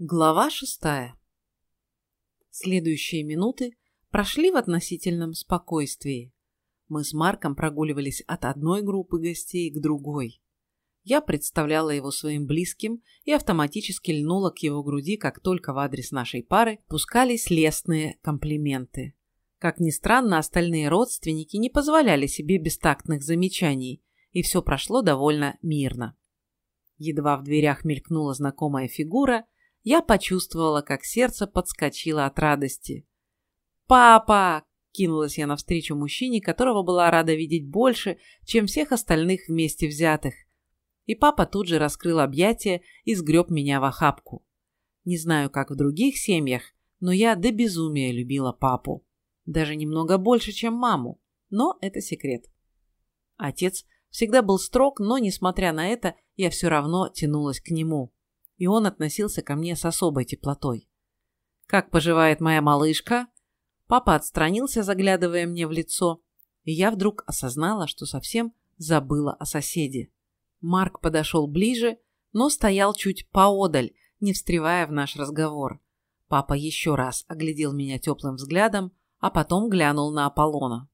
Глава шестая. Следующие минуты прошли в относительном спокойствии. Мы с Марком прогуливались от одной группы гостей к другой. Я представляла его своим близким и автоматически льнула к его груди, как только в адрес нашей пары пускались лестные комплименты. Как ни странно, остальные родственники не позволяли себе бестактных замечаний, и все прошло довольно мирно. Едва в дверях мелькнула знакомая фигура – я почувствовала, как сердце подскочило от радости. «Папа!» – кинулась я навстречу мужчине, которого была рада видеть больше, чем всех остальных вместе взятых. И папа тут же раскрыл объятия и сгреб меня в охапку. Не знаю, как в других семьях, но я до безумия любила папу. Даже немного больше, чем маму. Но это секрет. Отец всегда был строг, но, несмотря на это, я все равно тянулась к нему и он относился ко мне с особой теплотой. «Как поживает моя малышка?» Папа отстранился, заглядывая мне в лицо, и я вдруг осознала, что совсем забыла о соседе. Марк подошел ближе, но стоял чуть поодаль, не встревая в наш разговор. Папа еще раз оглядел меня теплым взглядом, а потом глянул на Аполлона.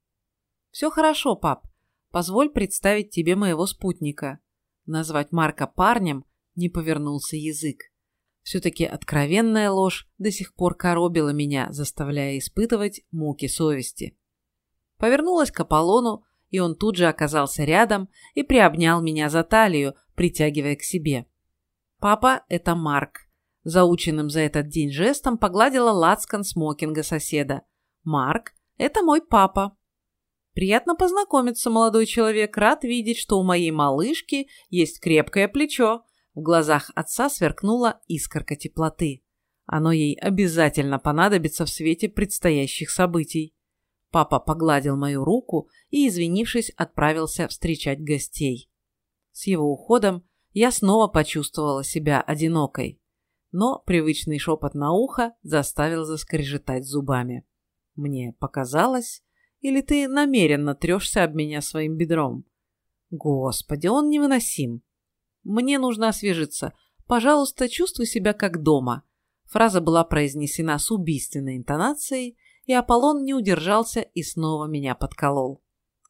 «Все хорошо, пап. Позволь представить тебе моего спутника. Назвать Марка парнем не повернулся язык. Все-таки откровенная ложь до сих пор коробила меня, заставляя испытывать муки совести. Повернулась к Аполлону, и он тут же оказался рядом и приобнял меня за талию, притягивая к себе. «Папа, это Марк». Заученным за этот день жестом погладила лацкан смокинга соседа. «Марк, это мой папа». «Приятно познакомиться, молодой человек. Рад видеть, что у моей малышки есть крепкое плечо. В глазах отца сверкнула искорка теплоты. Оно ей обязательно понадобится в свете предстоящих событий. Папа погладил мою руку и, извинившись, отправился встречать гостей. С его уходом я снова почувствовала себя одинокой, но привычный шепот на ухо заставил заскрежетать зубами. Мне показалось, или ты намеренно трешься об меня своим бедром? Господи, он невыносим. Мне нужно освежиться. Пожалуйста, чувствуй себя как дома». Фраза была произнесена с убийственной интонацией, и Аполлон не удержался и снова меня подколол.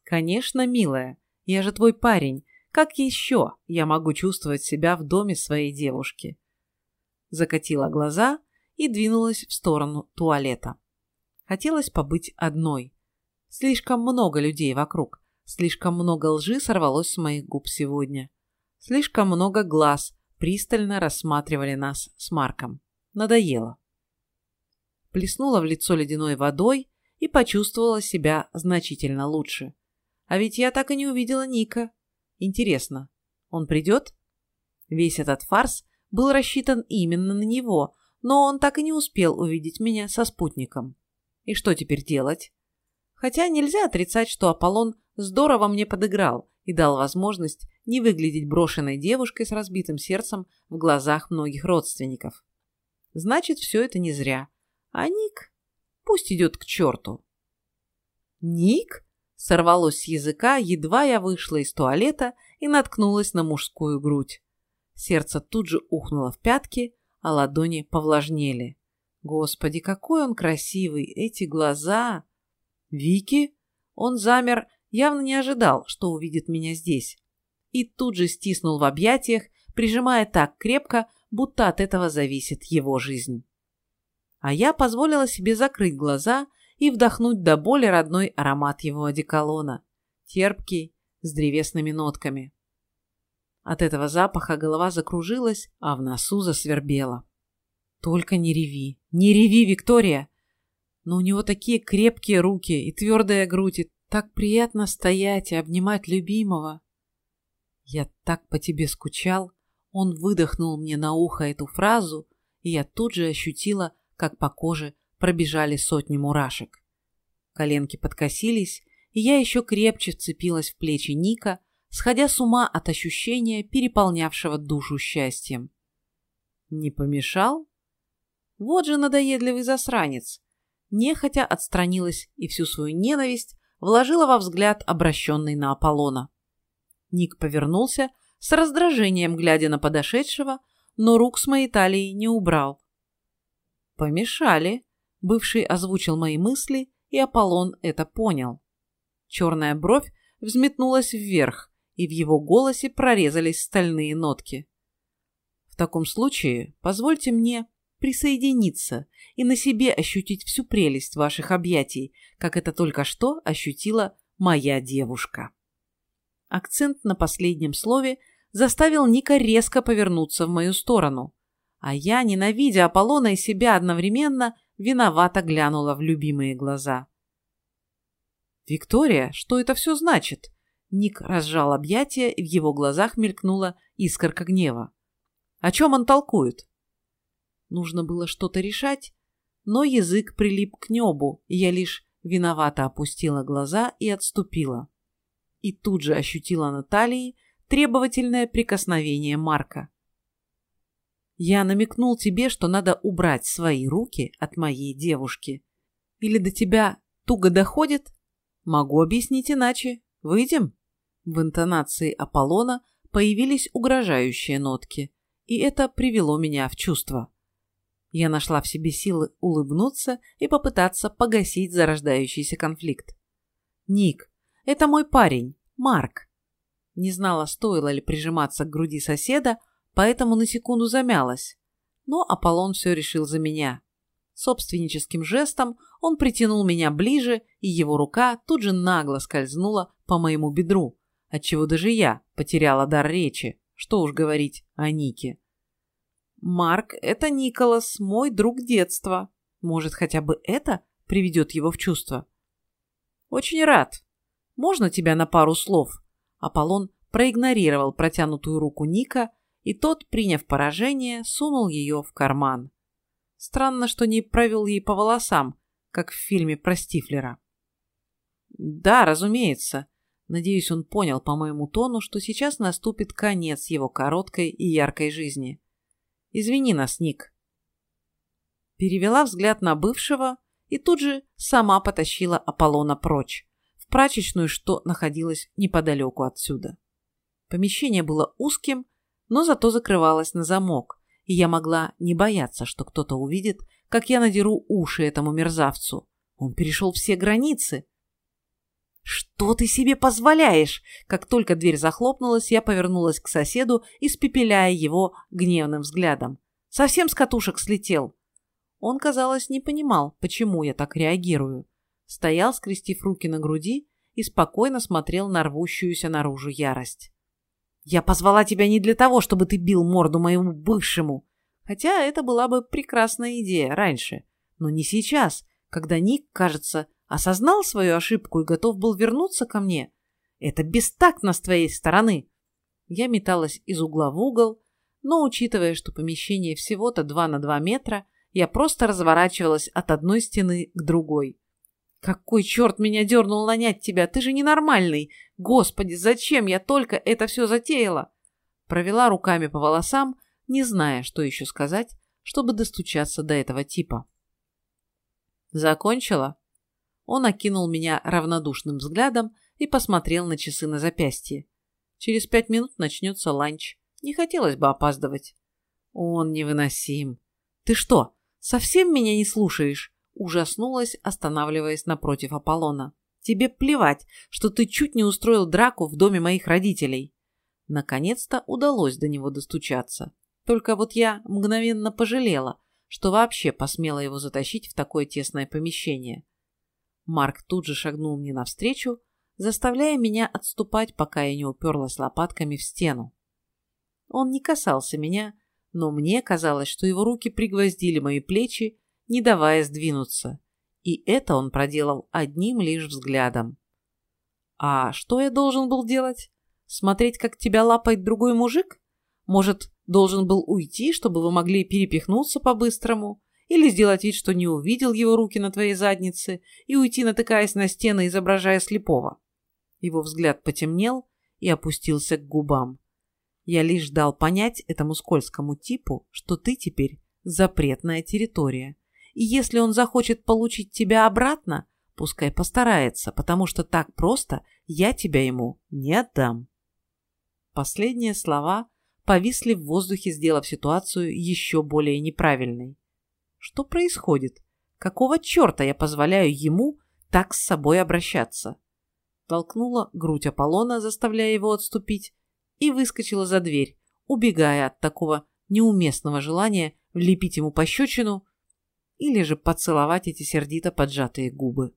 «Конечно, милая, я же твой парень. Как еще я могу чувствовать себя в доме своей девушки?» Закатила глаза и двинулась в сторону туалета. Хотелось побыть одной. Слишком много людей вокруг, слишком много лжи сорвалось с моих губ сегодня. Слишком много глаз пристально рассматривали нас с Марком. Надоело. Плеснула в лицо ледяной водой и почувствовала себя значительно лучше. А ведь я так и не увидела Ника. Интересно, он придет? Весь этот фарс был рассчитан именно на него, но он так и не успел увидеть меня со спутником. И что теперь делать? Хотя нельзя отрицать, что Аполлон здорово мне подыграл и дал возможность не выглядеть брошенной девушкой с разбитым сердцем в глазах многих родственников. Значит, все это не зря. А Ник пусть идет к черту. Ник? Сорвалось с языка, едва я вышла из туалета и наткнулась на мужскую грудь. Сердце тут же ухнуло в пятки, а ладони повлажнели. Господи, какой он красивый! Эти глаза! Вики? Он замер, явно не ожидал, что увидит меня здесь и тут же стиснул в объятиях, прижимая так крепко, будто от этого зависит его жизнь. А я позволила себе закрыть глаза и вдохнуть до боли родной аромат его одеколона, терпкий, с древесными нотками. От этого запаха голова закружилась, а в носу засвербела. Только не реви, не реви, Виктория! Но у него такие крепкие руки и твердая грудь, и так приятно стоять и обнимать любимого. «Я так по тебе скучал». Он выдохнул мне на ухо эту фразу, и я тут же ощутила, как по коже пробежали сотни мурашек. Коленки подкосились, и я еще крепче вцепилась в плечи Ника, сходя с ума от ощущения, переполнявшего душу счастьем. Не помешал? Вот же надоедливый засранец. Нехотя отстранилась и всю свою ненависть вложила во взгляд, обращенный на Аполлона. Ник повернулся, с раздражением глядя на подошедшего, но рук с моей талии не убрал. Помешали. Бывший озвучил мои мысли, и Аполлон это понял. Черная бровь взметнулась вверх, и в его голосе прорезались стальные нотки. В таком случае позвольте мне присоединиться и на себе ощутить всю прелесть ваших объятий, как это только что ощутила моя девушка. Акцент на последнем слове заставил Ника резко повернуться в мою сторону, а я, ненавидя Аполлона и себя одновременно, виновато глянула в любимые глаза. «Виктория, что это все значит?» Ник разжал объятия, и в его глазах мелькнула искорка гнева. «О чем он толкует?» Нужно было что-то решать, но язык прилип к небу, и я лишь виновато опустила глаза и отступила. И тут же ощутила на талии требовательное прикосновение Марка. Я намекнул тебе, что надо убрать свои руки от моей девушки. Или до тебя туго доходит? Могу объяснить иначе. Выйдем? В интонации Аполлона появились угрожающие нотки, и это привело меня в чувство. Я нашла в себе силы улыбнуться и попытаться погасить зарождающийся конфликт. «Ник, это мой парень, Марк». Не знала, стоило ли прижиматься к груди соседа, поэтому на секунду замялась. Но Аполлон все решил за меня. Собственническим жестом он притянул меня ближе, и его рука тут же нагло скользнула по моему бедру, отчего даже я потеряла дар речи, что уж говорить о Нике. «Марк, это Николас, мой друг детства. Может, хотя бы это приведет его в чувство?» «Очень рад. Можно тебя на пару слов?» Аполлон проигнорировал протянутую руку Ника, и тот, приняв поражение, сунул ее в карман. Странно, что не провел ей по волосам, как в фильме про Стифлера. «Да, разумеется». Надеюсь, он понял по моему тону, что сейчас наступит конец его короткой и яркой жизни. Извини нас, Ник. Перевела взгляд на бывшего и тут же сама потащила Аполлона прочь, в прачечную, что находилась неподалеку отсюда. Помещение было узким, но зато закрывалось на замок, и я могла не бояться, что кто-то увидит, как я надеру уши этому мерзавцу. Он перешел все границы. «Что ты себе позволяешь?» Как только дверь захлопнулась, я повернулась к соседу, испепеляя его гневным взглядом. «Совсем с катушек слетел?» Он, казалось, не понимал, почему я так реагирую. Стоял, скрестив руки на груди, и спокойно смотрел на рвущуюся наружу ярость. «Я позвала тебя не для того, чтобы ты бил морду моему бывшему. Хотя это была бы прекрасная идея раньше. Но не сейчас, когда Ник, кажется, осознал свою ошибку и готов был вернуться ко мне. Это бестактно с твоей стороны. Я металась из угла в угол, но, учитывая, что помещение всего-то 2 на 2 метра, я просто разворачивалась от одной стены к другой. «Какой черт меня дернул нанять тебя? Ты же ненормальный! Господи, зачем я только это все затеяла?» Провела руками по волосам, не зная, что еще сказать, чтобы достучаться до этого типа. «Закончила?» Он окинул меня равнодушным взглядом и посмотрел на часы на запястье. Через пять минут начнется ланч. Не хотелось бы опаздывать. Он невыносим. Ты что, совсем меня не слушаешь? Ужаснулась, останавливаясь напротив Аполлона. Тебе плевать, что ты чуть не устроил драку в доме моих родителей. Наконец-то удалось до него достучаться. Только вот я мгновенно пожалела, что вообще посмела его затащить в такое тесное помещение. Марк тут же шагнул мне навстречу, заставляя меня отступать, пока я не уперлась лопатками в стену. Он не касался меня, но мне казалось, что его руки пригвоздили мои плечи, не давая сдвинуться. И это он проделал одним лишь взглядом. «А что я должен был делать? Смотреть, как тебя лапает другой мужик? Может, должен был уйти, чтобы вы могли перепихнуться по-быстрому? Или сделать вид, что не увидел его руки на твоей заднице, и уйти, натыкаясь на стены, изображая слепого. Его взгляд потемнел и опустился к губам. Я лишь дал понять этому скользкому типу, что ты теперь запретная территория. И если он захочет получить тебя обратно, пускай постарается, потому что так просто я тебя ему не отдам. Последние слова повисли в воздухе, сделав ситуацию еще более неправильной. Что происходит? Какого черта я позволяю ему так с собой обращаться? Толкнула грудь Аполлона, заставляя его отступить, и выскочила за дверь, убегая от такого неуместного желания влепить ему пощечину или же поцеловать эти сердито поджатые губы.